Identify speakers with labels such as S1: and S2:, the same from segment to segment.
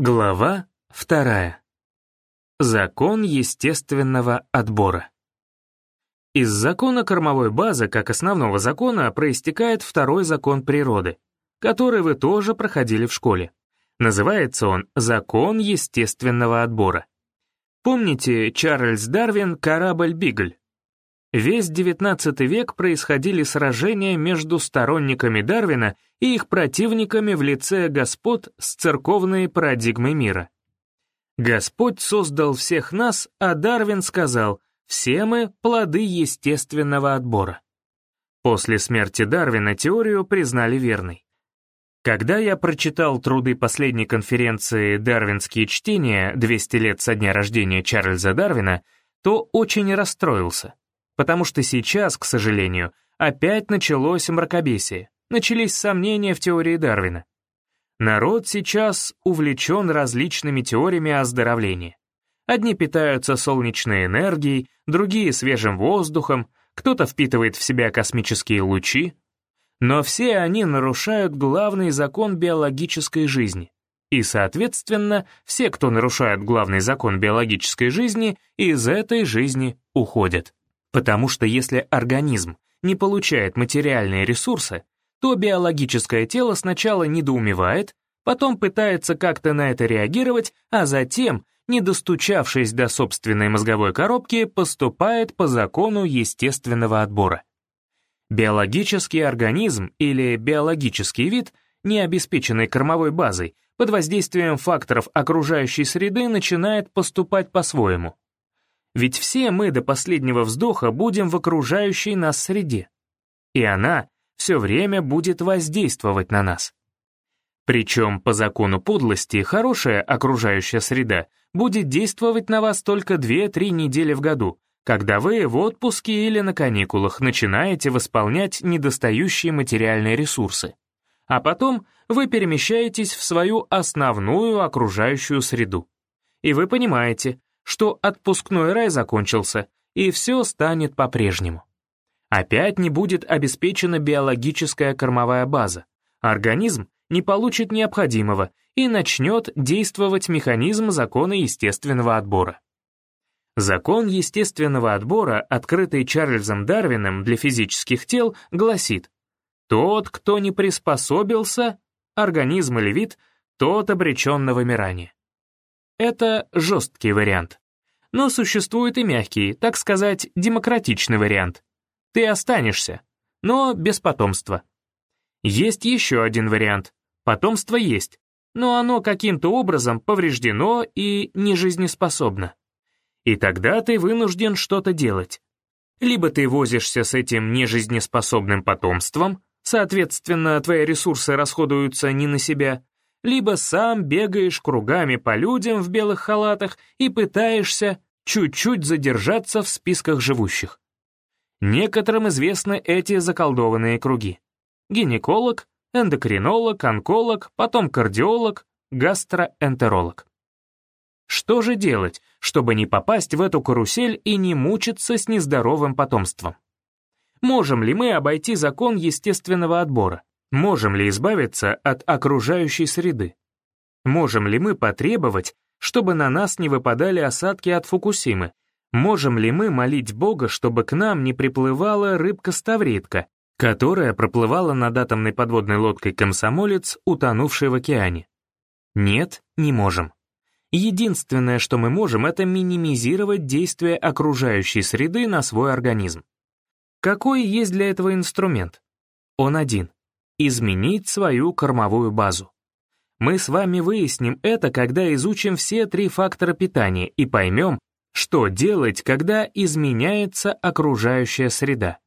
S1: Глава вторая. Закон естественного отбора. Из закона кормовой базы, как основного закона, проистекает второй закон природы, который вы тоже проходили в школе. Называется он «Закон естественного отбора». Помните Чарльз Дарвин «Корабль Бигль»? Весь XIX век происходили сражения между сторонниками Дарвина и их противниками в лице господ с церковной парадигмой мира. Господь создал всех нас, а Дарвин сказал, все мы — плоды естественного отбора. После смерти Дарвина теорию признали верной. Когда я прочитал труды последней конференции «Дарвинские чтения. 200 лет со дня рождения Чарльза Дарвина», то очень расстроился потому что сейчас, к сожалению, опять началось мракобесие, начались сомнения в теории Дарвина. Народ сейчас увлечен различными теориями оздоровления. Одни питаются солнечной энергией, другие — свежим воздухом, кто-то впитывает в себя космические лучи. Но все они нарушают главный закон биологической жизни. И, соответственно, все, кто нарушает главный закон биологической жизни, из этой жизни уходят. Потому что если организм не получает материальные ресурсы, то биологическое тело сначала недоумевает, потом пытается как-то на это реагировать, а затем, не достучавшись до собственной мозговой коробки, поступает по закону естественного отбора. Биологический организм или биологический вид, не обеспеченный кормовой базой, под воздействием факторов окружающей среды начинает поступать по-своему. Ведь все мы до последнего вздоха будем в окружающей нас среде. И она все время будет воздействовать на нас. Причем по закону подлости хорошая окружающая среда будет действовать на вас только 2-3 недели в году, когда вы в отпуске или на каникулах начинаете восполнять недостающие материальные ресурсы. А потом вы перемещаетесь в свою основную окружающую среду. И вы понимаете, что отпускной рай закончился, и все станет по-прежнему. Опять не будет обеспечена биологическая кормовая база, организм не получит необходимого и начнет действовать механизм закона естественного отбора. Закон естественного отбора, открытый Чарльзом Дарвином для физических тел, гласит, тот, кто не приспособился, организм или вид, тот обречен на вымирание. Это жесткий вариант. Но существует и мягкий, так сказать, демократичный вариант. Ты останешься, но без потомства. Есть еще один вариант. Потомство есть, но оно каким-то образом повреждено и нежизнеспособно. И тогда ты вынужден что-то делать. Либо ты возишься с этим нежизнеспособным потомством, соответственно, твои ресурсы расходуются не на себя, либо сам бегаешь кругами по людям в белых халатах и пытаешься чуть-чуть задержаться в списках живущих. Некоторым известны эти заколдованные круги. Гинеколог, эндокринолог, онколог, потом кардиолог, гастроэнтеролог. Что же делать, чтобы не попасть в эту карусель и не мучиться с нездоровым потомством? Можем ли мы обойти закон естественного отбора? Можем ли избавиться от окружающей среды? Можем ли мы потребовать, чтобы на нас не выпадали осадки от Фукусимы? Можем ли мы молить Бога, чтобы к нам не приплывала рыбка-ставритка, которая проплывала над атомной подводной лодкой «Комсомолец», утонувшей в океане? Нет, не можем. Единственное, что мы можем, это минимизировать действие окружающей среды на свой организм. Какой есть для этого инструмент? Он один изменить свою кормовую базу. Мы с вами выясним это, когда изучим все три фактора питания и поймем, что делать, когда изменяется окружающая среда.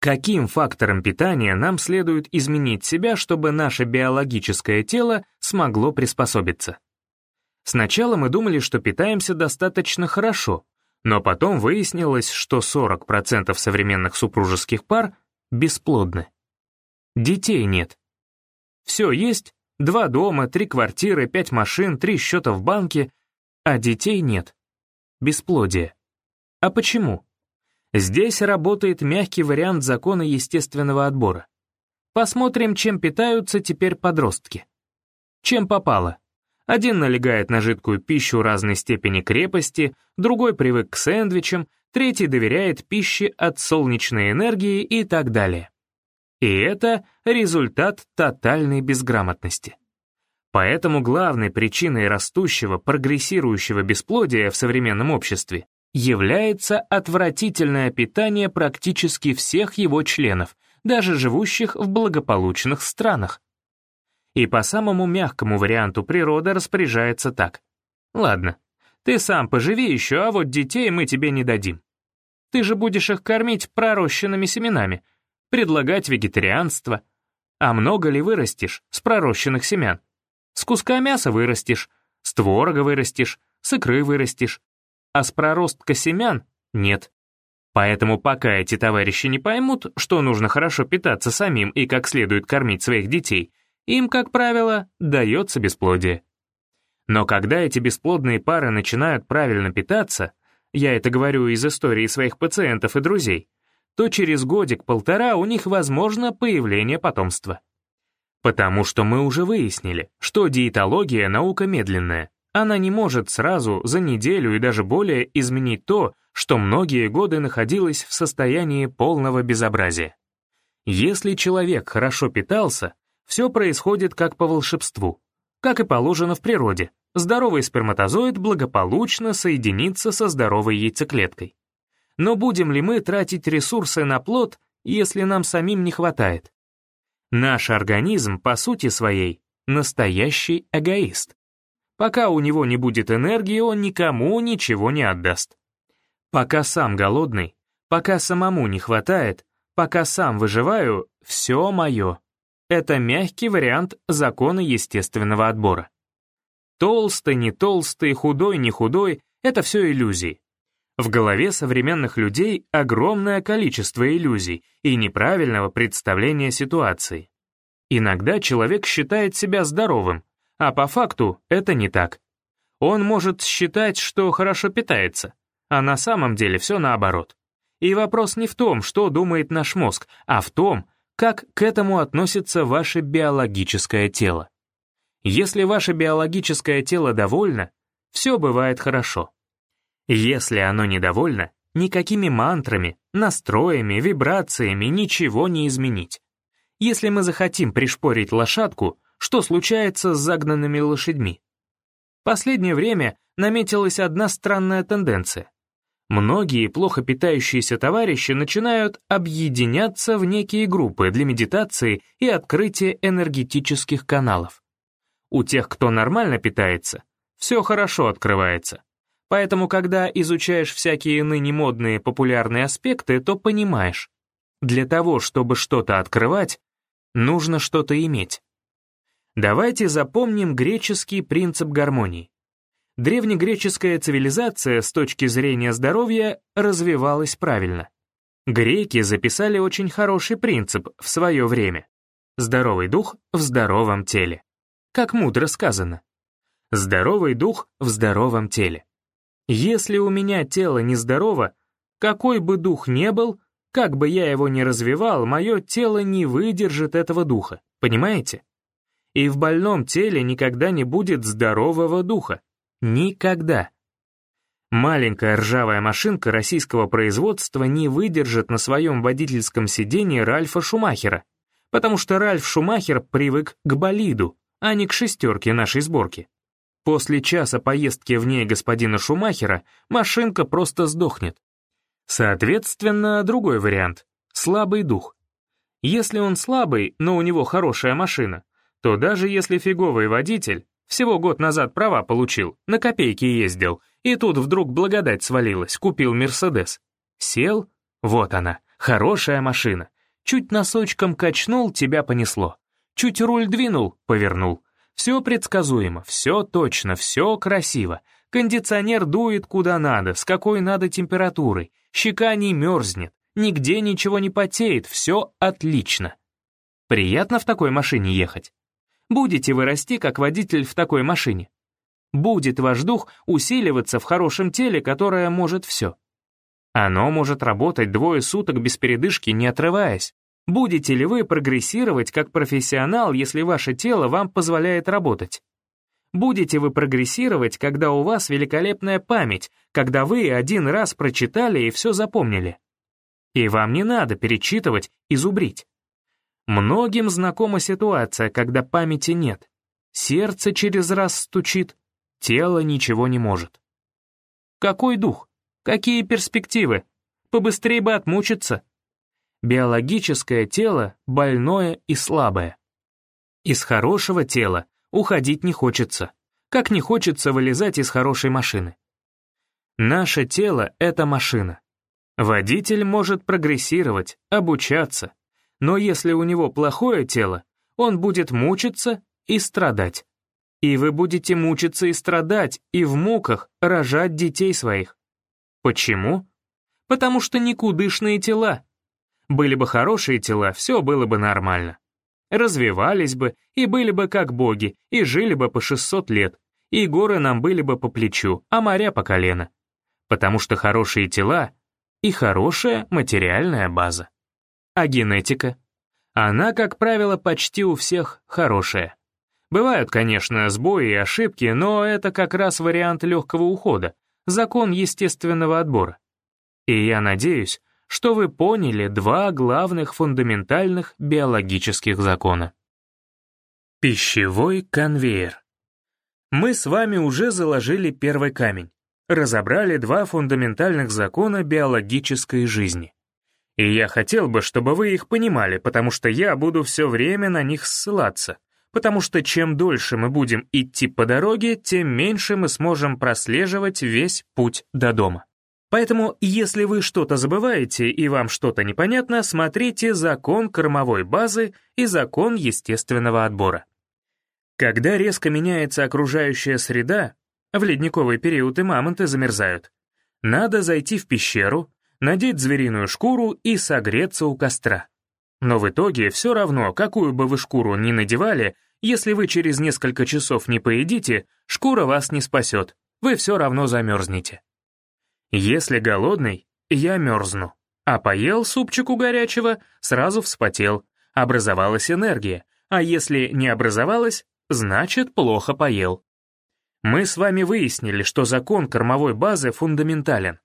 S1: Каким фактором питания нам следует изменить себя, чтобы наше биологическое тело смогло приспособиться? Сначала мы думали, что питаемся достаточно хорошо, но потом выяснилось, что 40% современных супружеских пар бесплодны. Детей нет. Все есть, два дома, три квартиры, пять машин, три счета в банке, а детей нет. Бесплодие. А почему? Здесь работает мягкий вариант закона естественного отбора. Посмотрим, чем питаются теперь подростки. Чем попало. Один налегает на жидкую пищу разной степени крепости, другой привык к сэндвичам, третий доверяет пище от солнечной энергии и так далее. И это результат тотальной безграмотности. Поэтому главной причиной растущего, прогрессирующего бесплодия в современном обществе является отвратительное питание практически всех его членов, даже живущих в благополучных странах. И по самому мягкому варианту природа распоряжается так. Ладно, ты сам поживи еще, а вот детей мы тебе не дадим. Ты же будешь их кормить пророщенными семенами, предлагать вегетарианство. А много ли вырастешь с пророщенных семян? С куска мяса вырастешь, с творога вырастешь, с икры вырастешь. А с проростка семян — нет. Поэтому пока эти товарищи не поймут, что нужно хорошо питаться самим и как следует кормить своих детей, им, как правило, дается бесплодие. Но когда эти бесплодные пары начинают правильно питаться, я это говорю из истории своих пациентов и друзей, то через годик-полтора у них возможно появление потомства. Потому что мы уже выяснили, что диетология — наука медленная. Она не может сразу, за неделю и даже более изменить то, что многие годы находилось в состоянии полного безобразия. Если человек хорошо питался, все происходит как по волшебству, как и положено в природе. Здоровый сперматозоид благополучно соединится со здоровой яйцеклеткой. Но будем ли мы тратить ресурсы на плод, если нам самим не хватает? Наш организм, по сути своей, настоящий эгоист. Пока у него не будет энергии, он никому ничего не отдаст. Пока сам голодный, пока самому не хватает, пока сам выживаю, все мое. Это мягкий вариант закона естественного отбора. Толстый, не толстый, худой, не худой — это все иллюзии. В голове современных людей огромное количество иллюзий и неправильного представления ситуации. Иногда человек считает себя здоровым, а по факту это не так. Он может считать, что хорошо питается, а на самом деле все наоборот. И вопрос не в том, что думает наш мозг, а в том, как к этому относится ваше биологическое тело. Если ваше биологическое тело довольно, все бывает хорошо. Если оно недовольно, никакими мантрами, настроями, вибрациями ничего не изменить. Если мы захотим пришпорить лошадку, что случается с загнанными лошадьми? Последнее время наметилась одна странная тенденция. Многие плохо питающиеся товарищи начинают объединяться в некие группы для медитации и открытия энергетических каналов. У тех, кто нормально питается, все хорошо открывается. Поэтому, когда изучаешь всякие ныне модные популярные аспекты, то понимаешь, для того, чтобы что-то открывать, нужно что-то иметь. Давайте запомним греческий принцип гармонии. Древнегреческая цивилизация с точки зрения здоровья развивалась правильно. Греки записали очень хороший принцип в свое время. Здоровый дух в здоровом теле. Как мудро сказано. Здоровый дух в здоровом теле. Если у меня тело нездорово, какой бы дух не был, как бы я его ни развивал, мое тело не выдержит этого духа, понимаете? И в больном теле никогда не будет здорового духа. Никогда. Маленькая ржавая машинка российского производства не выдержит на своем водительском сиденье Ральфа Шумахера, потому что Ральф Шумахер привык к болиду, а не к шестерке нашей сборки. После часа поездки в ней господина Шумахера машинка просто сдохнет. Соответственно, другой вариант — слабый дух. Если он слабый, но у него хорошая машина, то даже если фиговый водитель, всего год назад права получил, на копейки ездил, и тут вдруг благодать свалилась, купил Мерседес. Сел, вот она, хорошая машина. Чуть носочком качнул, тебя понесло. Чуть руль двинул, повернул. Все предсказуемо, все точно, все красиво. Кондиционер дует куда надо, с какой надо температурой. Щека не мерзнет, нигде ничего не потеет, все отлично. Приятно в такой машине ехать? Будете вы расти, как водитель в такой машине? Будет ваш дух усиливаться в хорошем теле, которое может все. Оно может работать двое суток без передышки, не отрываясь. Будете ли вы прогрессировать как профессионал, если ваше тело вам позволяет работать? будете вы прогрессировать, когда у вас великолепная память, когда вы один раз прочитали и все запомнили. И вам не надо перечитывать и зубрить. Многим знакома ситуация, когда памяти нет. Сердце через раз стучит, тело ничего не может. Какой дух? Какие перспективы? Побыстрее бы отмучиться. Биологическое тело больное и слабое. Из хорошего тела уходить не хочется, как не хочется вылезать из хорошей машины. Наше тело — это машина. Водитель может прогрессировать, обучаться, но если у него плохое тело, он будет мучиться и страдать. И вы будете мучиться и страдать, и в муках рожать детей своих. Почему? Потому что никудышные тела. Были бы хорошие тела, все было бы нормально. Развивались бы, и были бы как боги, и жили бы по 600 лет, и горы нам были бы по плечу, а моря по колено. Потому что хорошие тела и хорошая материальная база. А генетика? Она, как правило, почти у всех хорошая. Бывают, конечно, сбои и ошибки, но это как раз вариант легкого ухода, закон естественного отбора. И я надеюсь, что вы поняли два главных фундаментальных биологических закона. Пищевой конвейер. Мы с вами уже заложили первый камень, разобрали два фундаментальных закона биологической жизни. И я хотел бы, чтобы вы их понимали, потому что я буду все время на них ссылаться, потому что чем дольше мы будем идти по дороге, тем меньше мы сможем прослеживать весь путь до дома. Поэтому, если вы что-то забываете и вам что-то непонятно, смотрите закон кормовой базы и закон естественного отбора. Когда резко меняется окружающая среда, в ледниковый период и мамонты замерзают, надо зайти в пещеру, надеть звериную шкуру и согреться у костра. Но в итоге все равно, какую бы вы шкуру ни надевали, если вы через несколько часов не поедите, шкура вас не спасет, вы все равно замерзнете. Если голодный, я мерзну, а поел супчику горячего, сразу вспотел, образовалась энергия, а если не образовалась, значит плохо поел. Мы с вами выяснили, что закон кормовой базы фундаментален.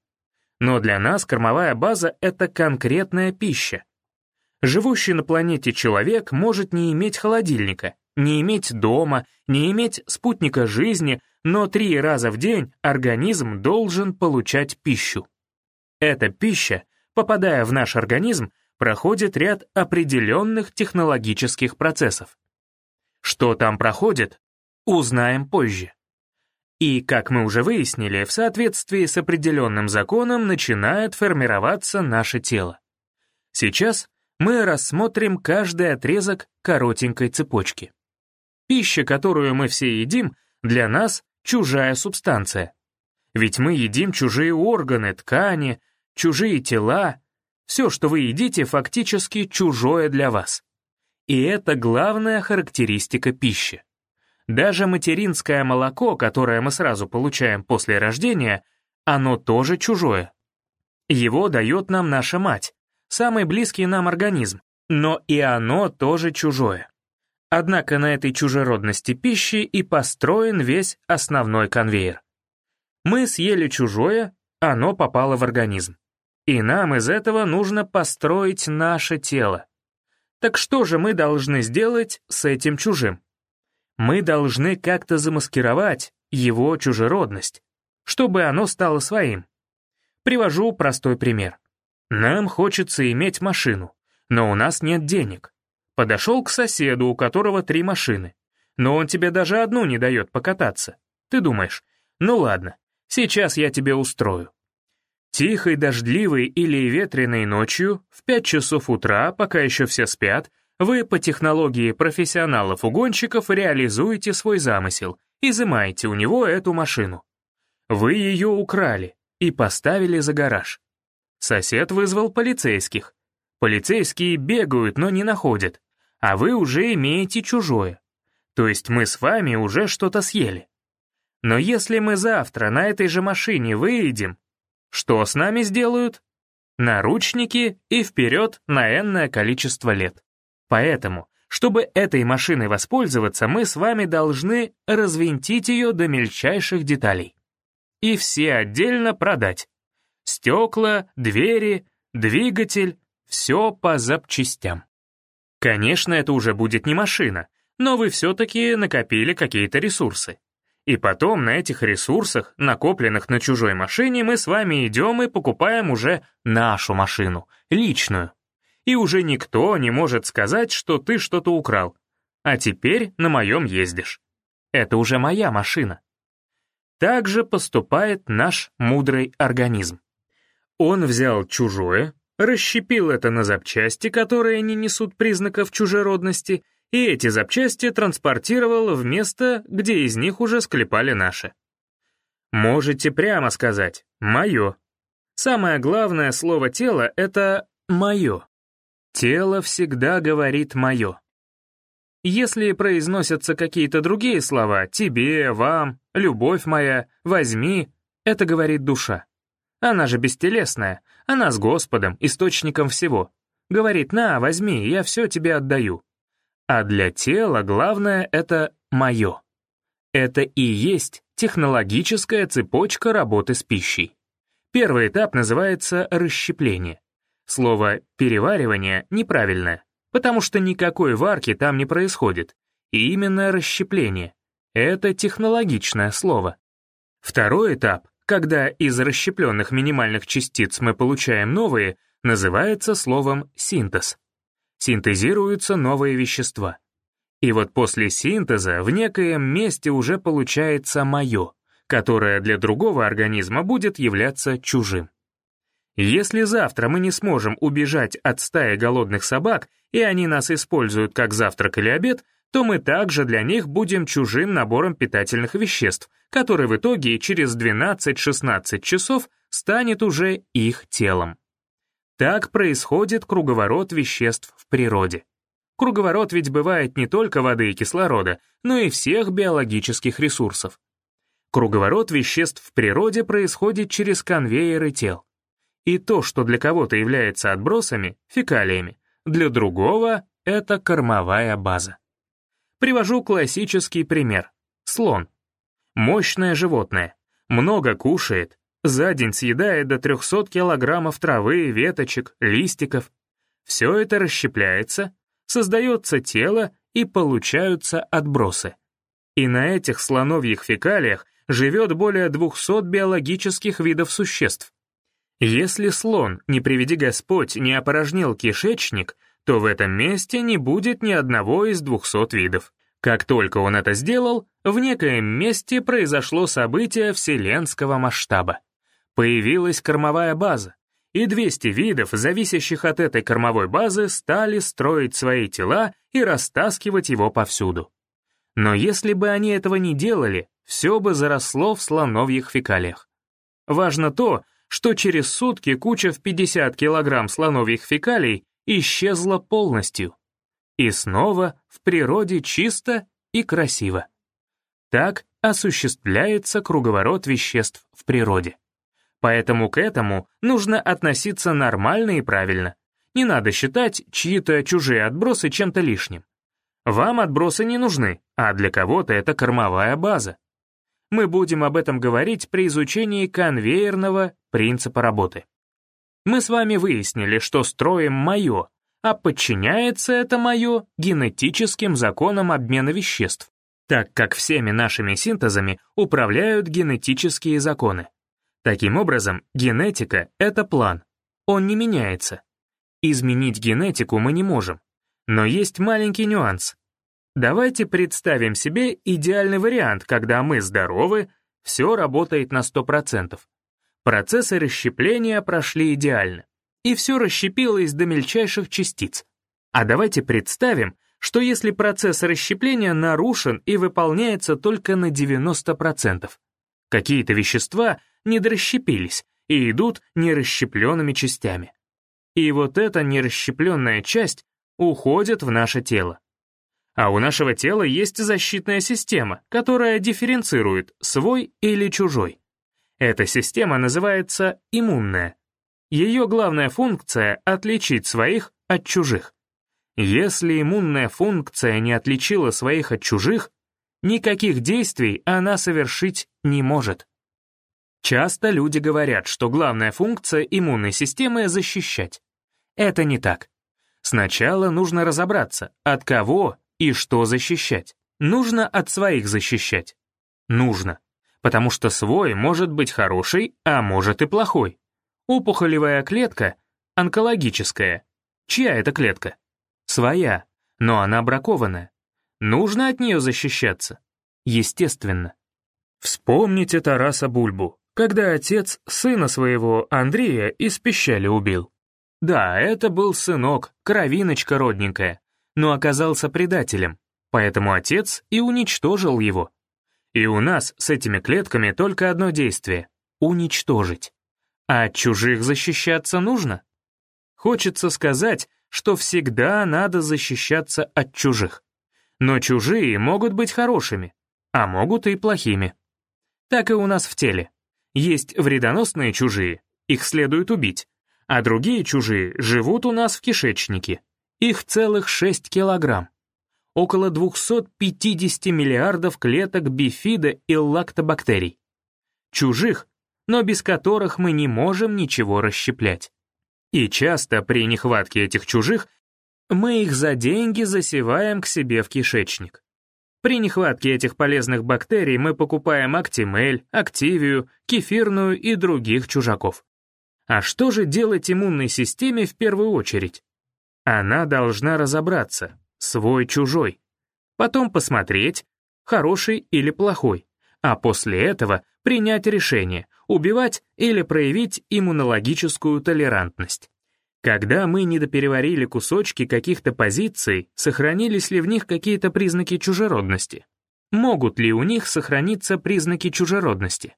S1: Но для нас кормовая база — это конкретная пища. Живущий на планете человек может не иметь холодильника, не иметь дома, не иметь спутника жизни, но три раза в день организм должен получать пищу. Эта пища, попадая в наш организм, проходит ряд определенных технологических процессов. Что там проходит, узнаем позже. И, как мы уже выяснили, в соответствии с определенным законом начинает формироваться наше тело. Сейчас мы рассмотрим каждый отрезок коротенькой цепочки. Пища, которую мы все едим, для нас чужая субстанция. Ведь мы едим чужие органы, ткани, чужие тела. Все, что вы едите, фактически чужое для вас. И это главная характеристика пищи. Даже материнское молоко, которое мы сразу получаем после рождения, оно тоже чужое. Его дает нам наша мать, самый близкий нам организм, но и оно тоже чужое. Однако на этой чужеродности пищи и построен весь основной конвейер. Мы съели чужое, оно попало в организм. И нам из этого нужно построить наше тело. Так что же мы должны сделать с этим чужим? Мы должны как-то замаскировать его чужеродность, чтобы оно стало своим. Привожу простой пример. Нам хочется иметь машину, но у нас нет денег. Подошел к соседу, у которого три машины, но он тебе даже одну не дает покататься. Ты думаешь, ну ладно, сейчас я тебе устрою. Тихой, дождливой или ветреной ночью, в пять часов утра, пока еще все спят, вы по технологии профессионалов-угонщиков реализуете свой замысел, изымаете у него эту машину. Вы ее украли и поставили за гараж. Сосед вызвал полицейских. Полицейские бегают, но не находят, а вы уже имеете чужое. То есть мы с вами уже что-то съели. Но если мы завтра на этой же машине выедем, что с нами сделают? Наручники и вперед на энное количество лет. Поэтому, Чтобы этой машиной воспользоваться, мы с вами должны развинтить ее до мельчайших деталей. И все отдельно продать. Стекла, двери, двигатель, все по запчастям. Конечно, это уже будет не машина, но вы все-таки накопили какие-то ресурсы. И потом на этих ресурсах, накопленных на чужой машине, мы с вами идем и покупаем уже нашу машину, личную. И уже никто не может сказать, что ты что-то украл. А теперь на моем ездишь. Это уже моя машина. Так же поступает наш мудрый организм. Он взял чужое, расщепил это на запчасти, которые не несут признаков чужеродности, и эти запчасти транспортировал в место, где из них уже склепали наши. Можете прямо сказать «моё». Самое главное слово тела — это «моё». Тело всегда говорит «моё». Если произносятся какие-то другие слова «тебе», «вам», «любовь моя», «возьми», это говорит душа. Она же бестелесная, она с Господом, источником всего. Говорит, на, возьми, я все тебе отдаю. А для тела главное — это мое. Это и есть технологическая цепочка работы с пищей. Первый этап называется расщепление. Слово «переваривание» неправильное, потому что никакой варки там не происходит. И именно расщепление. Это технологичное слово. Второй этап когда из расщепленных минимальных частиц мы получаем новые, называется словом синтез. Синтезируются новые вещества. И вот после синтеза в некоем месте уже получается мое, которое для другого организма будет являться чужим. Если завтра мы не сможем убежать от стаи голодных собак, и они нас используют как завтрак или обед, то мы также для них будем чужим набором питательных веществ, который в итоге через 12-16 часов станет уже их телом. Так происходит круговорот веществ в природе. Круговорот ведь бывает не только воды и кислорода, но и всех биологических ресурсов. Круговорот веществ в природе происходит через конвейеры тел. И то, что для кого-то является отбросами, фекалиями, для другого — это кормовая база. Привожу классический пример. Слон. Мощное животное. Много кушает. За день съедает до 300 килограммов травы, веточек, листиков. Все это расщепляется, создается тело и получаются отбросы. И на этих слоновьих фекалиях живет более 200 биологических видов существ. Если слон, не приведи Господь, не опорожнил кишечник, то в этом месте не будет ни одного из 200 видов. Как только он это сделал, в некоем месте произошло событие вселенского масштаба. Появилась кормовая база, и 200 видов, зависящих от этой кормовой базы, стали строить свои тела и растаскивать его повсюду. Но если бы они этого не делали, все бы заросло в слоновьих фекалиях. Важно то, что через сутки куча в 50 килограмм слоновьих фекалий исчезла полностью. И снова в природе чисто и красиво. Так осуществляется круговорот веществ в природе. Поэтому к этому нужно относиться нормально и правильно. Не надо считать чьи-то чужие отбросы чем-то лишним. Вам отбросы не нужны, а для кого-то это кормовая база. Мы будем об этом говорить при изучении конвейерного принципа работы. Мы с вами выяснили, что строим мое, а подчиняется это мое генетическим законам обмена веществ, так как всеми нашими синтезами управляют генетические законы. Таким образом, генетика — это план. Он не меняется. Изменить генетику мы не можем. Но есть маленький нюанс. Давайте представим себе идеальный вариант, когда мы здоровы, все работает на 100%. Процессы расщепления прошли идеально и все расщепилось до мельчайших частиц. А давайте представим, что если процесс расщепления нарушен и выполняется только на 90%, какие-то вещества недорасщепились и идут нерасщепленными частями. И вот эта нерасщепленная часть уходит в наше тело. А у нашего тела есть защитная система, которая дифференцирует свой или чужой. Эта система называется иммунная. Ее главная функция — отличить своих от чужих. Если иммунная функция не отличила своих от чужих, никаких действий она совершить не может. Часто люди говорят, что главная функция иммунной системы — защищать. Это не так. Сначала нужно разобраться, от кого и что защищать. Нужно от своих защищать. Нужно. Потому что свой может быть хороший, а может и плохой. Опухолевая клетка — онкологическая. Чья это клетка? Своя, но она бракованная. Нужно от нее защищаться. Естественно. Вспомните Тараса Бульбу, когда отец сына своего Андрея из пищали убил. Да, это был сынок, кровиночка родненькая, но оказался предателем, поэтому отец и уничтожил его. И у нас с этими клетками только одно действие — уничтожить. А от чужих защищаться нужно? Хочется сказать, что всегда надо защищаться от чужих. Но чужие могут быть хорошими, а могут и плохими. Так и у нас в теле. Есть вредоносные чужие, их следует убить, а другие чужие живут у нас в кишечнике. Их целых 6 килограмм. Около 250 миллиардов клеток бифида и лактобактерий. Чужих, но без которых мы не можем ничего расщеплять. И часто при нехватке этих чужих мы их за деньги засеваем к себе в кишечник. При нехватке этих полезных бактерий мы покупаем актимель, активию, кефирную и других чужаков. А что же делать иммунной системе в первую очередь? Она должна разобраться, свой-чужой. Потом посмотреть, хороший или плохой. А после этого принять решение, убивать или проявить иммунологическую толерантность. Когда мы недопереварили кусочки каких-то позиций, сохранились ли в них какие-то признаки чужеродности? Могут ли у них сохраниться признаки чужеродности?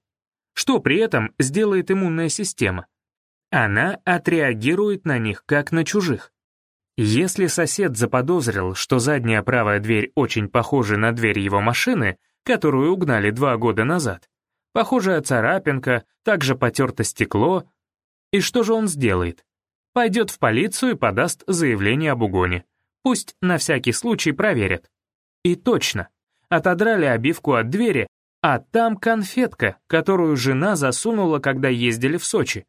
S1: Что при этом сделает иммунная система? Она отреагирует на них как на чужих. Если сосед заподозрил, что задняя правая дверь очень похожа на дверь его машины, которую угнали два года назад, похожая царапинка, также потерто стекло, и что же он сделает? Пойдет в полицию и подаст заявление об угоне. Пусть на всякий случай проверят. И точно, отодрали обивку от двери, а там конфетка, которую жена засунула, когда ездили в Сочи.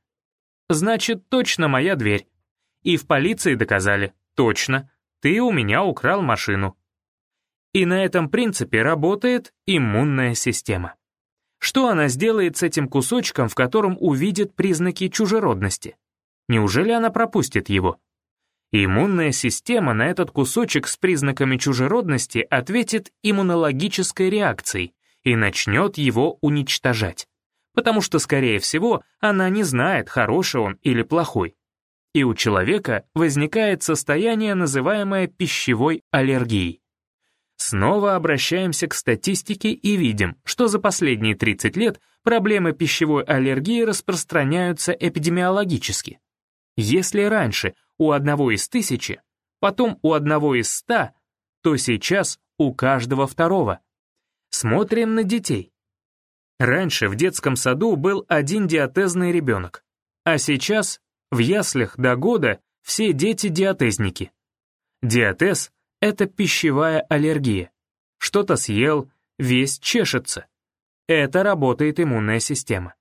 S1: Значит, точно моя дверь. И в полиции доказали, точно, ты у меня украл машину. И на этом принципе работает иммунная система. Что она сделает с этим кусочком, в котором увидит признаки чужеродности? Неужели она пропустит его? Иммунная система на этот кусочек с признаками чужеродности ответит иммунологической реакцией и начнет его уничтожать потому что, скорее всего, она не знает, хороший он или плохой. И у человека возникает состояние, называемое пищевой аллергией. Снова обращаемся к статистике и видим, что за последние 30 лет проблемы пищевой аллергии распространяются эпидемиологически. Если раньше у одного из тысячи, потом у одного из ста, то сейчас у каждого второго. Смотрим на детей. Раньше в детском саду был один диатезный ребенок, а сейчас в яслях до года все дети диатезники. Диатез — это пищевая аллергия. Что-то съел, весь чешется. Это работает иммунная система.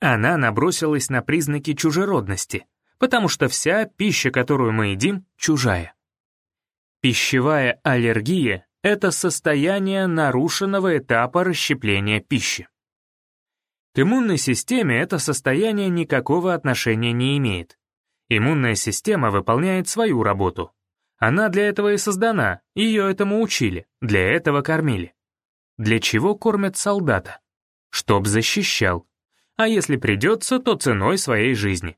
S1: Она набросилась на признаки чужеродности, потому что вся пища, которую мы едим, чужая. Пищевая аллергия — это состояние нарушенного этапа расщепления пищи. К иммунной системе это состояние никакого отношения не имеет. Иммунная система выполняет свою работу. Она для этого и создана, ее этому учили, для этого кормили. Для чего кормят солдата? Чтоб защищал. А если придется, то ценой своей жизни.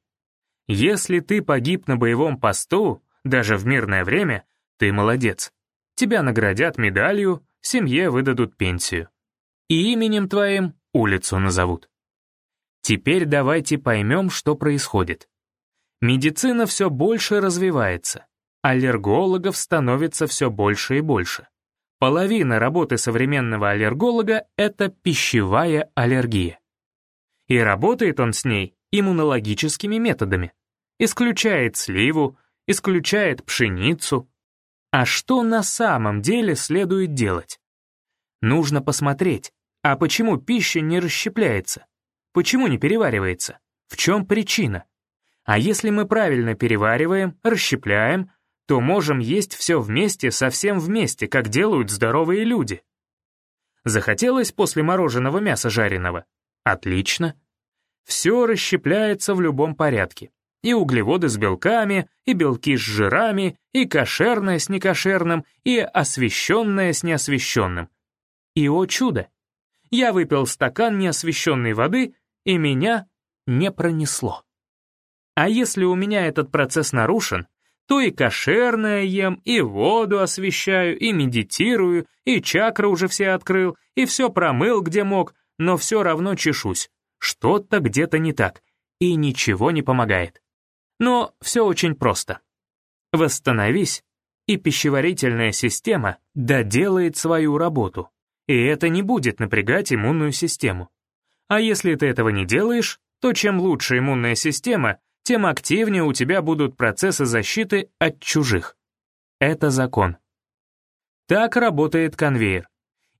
S1: Если ты погиб на боевом посту, даже в мирное время, ты молодец. Тебя наградят медалью, семье выдадут пенсию. И именем твоим улицу назовут. Теперь давайте поймем, что происходит. Медицина все больше развивается. Аллергологов становится все больше и больше. Половина работы современного аллерголога — это пищевая аллергия. И работает он с ней иммунологическими методами. Исключает сливу, исключает пшеницу. А что на самом деле следует делать? Нужно посмотреть, а почему пища не расщепляется? Почему не переваривается? В чем причина? А если мы правильно перевариваем, расщепляем, то можем есть все вместе, совсем вместе, как делают здоровые люди. Захотелось после мороженого мяса жареного? Отлично. Все расщепляется в любом порядке. И углеводы с белками, и белки с жирами, и кошерное с некошерным, и освещенное с неосвещенным. И, о чудо, я выпил стакан неосвещенной воды, и меня не пронесло. А если у меня этот процесс нарушен, то и кошерное ем, и воду освещаю, и медитирую, и чакры уже все открыл, и все промыл, где мог, но все равно чешусь. Что-то где-то не так, и ничего не помогает. Но все очень просто. Восстановись, и пищеварительная система доделает свою работу. И это не будет напрягать иммунную систему. А если ты этого не делаешь, то чем лучше иммунная система, тем активнее у тебя будут процессы защиты от чужих. Это закон. Так работает конвейер.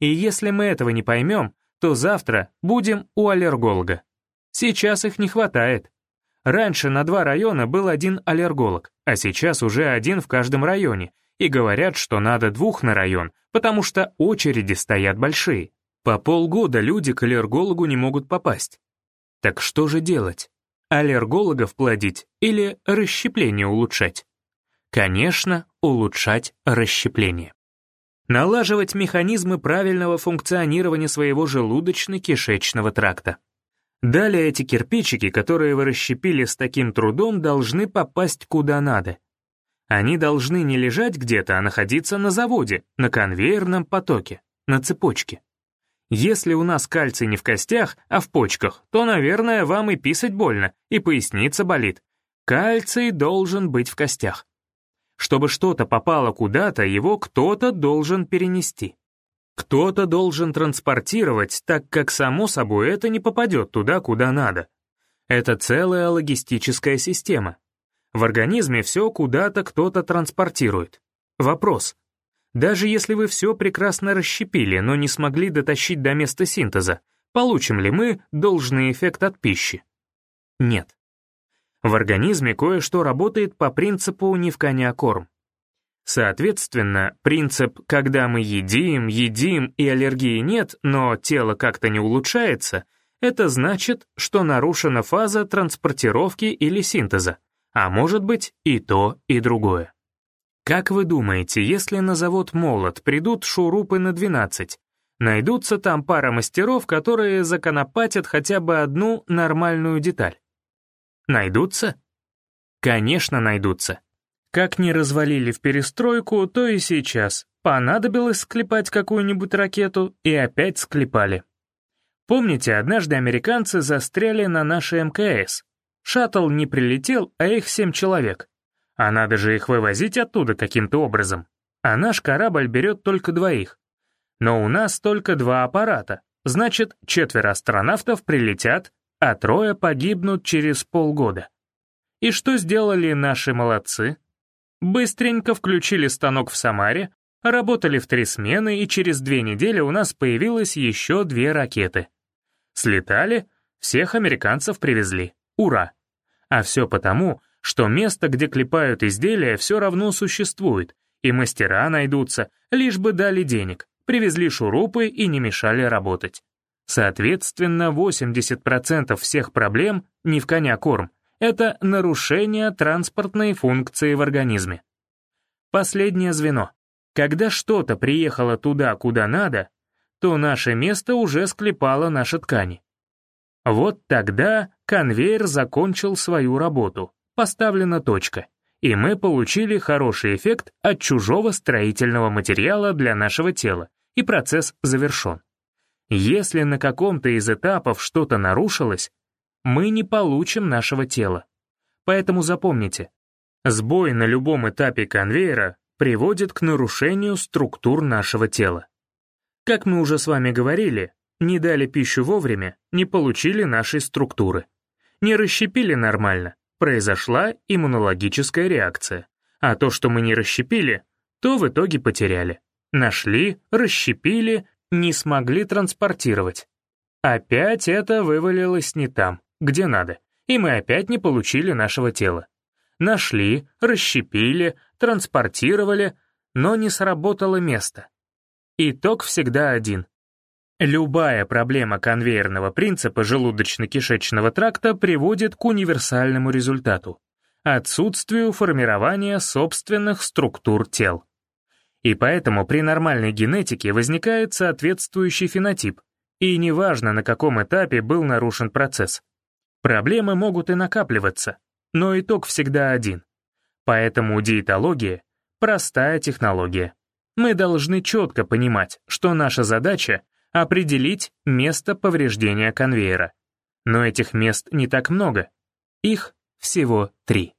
S1: И если мы этого не поймем, то завтра будем у аллерголога. Сейчас их не хватает. Раньше на два района был один аллерголог, а сейчас уже один в каждом районе, и говорят, что надо двух на район, потому что очереди стоят большие. По полгода люди к аллергологу не могут попасть. Так что же делать? Аллергологов плодить или расщепление улучшать? Конечно, улучшать расщепление. Налаживать механизмы правильного функционирования своего желудочно-кишечного тракта. Далее эти кирпичики, которые вы расщепили с таким трудом, должны попасть куда надо. Они должны не лежать где-то, а находиться на заводе, на конвейерном потоке, на цепочке. Если у нас кальций не в костях, а в почках, то, наверное, вам и писать больно, и поясница болит. Кальций должен быть в костях. Чтобы что-то попало куда-то, его кто-то должен перенести. Кто-то должен транспортировать, так как, само собой, это не попадет туда, куда надо. Это целая логистическая система. В организме все куда-то кто-то транспортирует. Вопрос, даже если вы все прекрасно расщепили, но не смогли дотащить до места синтеза, получим ли мы должный эффект от пищи? Нет. В организме кое-что работает по принципу «не в коня корм». Соответственно, принцип «когда мы едим, едим и аллергии нет, но тело как-то не улучшается» это значит, что нарушена фаза транспортировки или синтеза, а может быть и то, и другое. Как вы думаете, если на завод «Молот» придут шурупы на 12, найдутся там пара мастеров, которые законопатят хотя бы одну нормальную деталь? Найдутся? Конечно, найдутся. Как не развалили в перестройку, то и сейчас. Понадобилось склепать какую-нибудь ракету, и опять склепали. Помните, однажды американцы застряли на нашей МКС? Шаттл не прилетел, а их семь человек. А надо же их вывозить оттуда каким-то образом. А наш корабль берет только двоих. Но у нас только два аппарата. Значит, четверо астронавтов прилетят, а трое погибнут через полгода. И что сделали наши молодцы? Быстренько включили станок в Самаре, работали в три смены, и через две недели у нас появилось еще две ракеты. Слетали, всех американцев привезли. Ура! А все потому, что место, где клепают изделия, все равно существует, и мастера найдутся, лишь бы дали денег, привезли шурупы и не мешали работать. Соответственно, 80% всех проблем не в коня корм, это нарушение транспортной функции в организме. Последнее звено. Когда что-то приехало туда, куда надо, то наше место уже склепало наши ткани. Вот тогда конвейер закончил свою работу поставлена точка, и мы получили хороший эффект от чужого строительного материала для нашего тела, и процесс завершен. Если на каком-то из этапов что-то нарушилось, мы не получим нашего тела. Поэтому запомните, сбой на любом этапе конвейера приводит к нарушению структур нашего тела. Как мы уже с вами говорили, не дали пищу вовремя, не получили нашей структуры. Не расщепили нормально, произошла иммунологическая реакция. А то, что мы не расщепили, то в итоге потеряли. Нашли, расщепили, не смогли транспортировать. Опять это вывалилось не там, где надо, и мы опять не получили нашего тела. Нашли, расщепили, транспортировали, но не сработало место. Итог всегда один. Любая проблема конвейерного принципа желудочно-кишечного тракта приводит к универсальному результату — отсутствию формирования собственных структур тел. И поэтому при нормальной генетике возникает соответствующий фенотип, и неважно, на каком этапе был нарушен процесс. Проблемы могут и накапливаться, но итог всегда один. Поэтому диетология — простая технология. Мы должны четко понимать, что наша задача — определить место повреждения конвейера. Но этих мест не так много. Их всего три.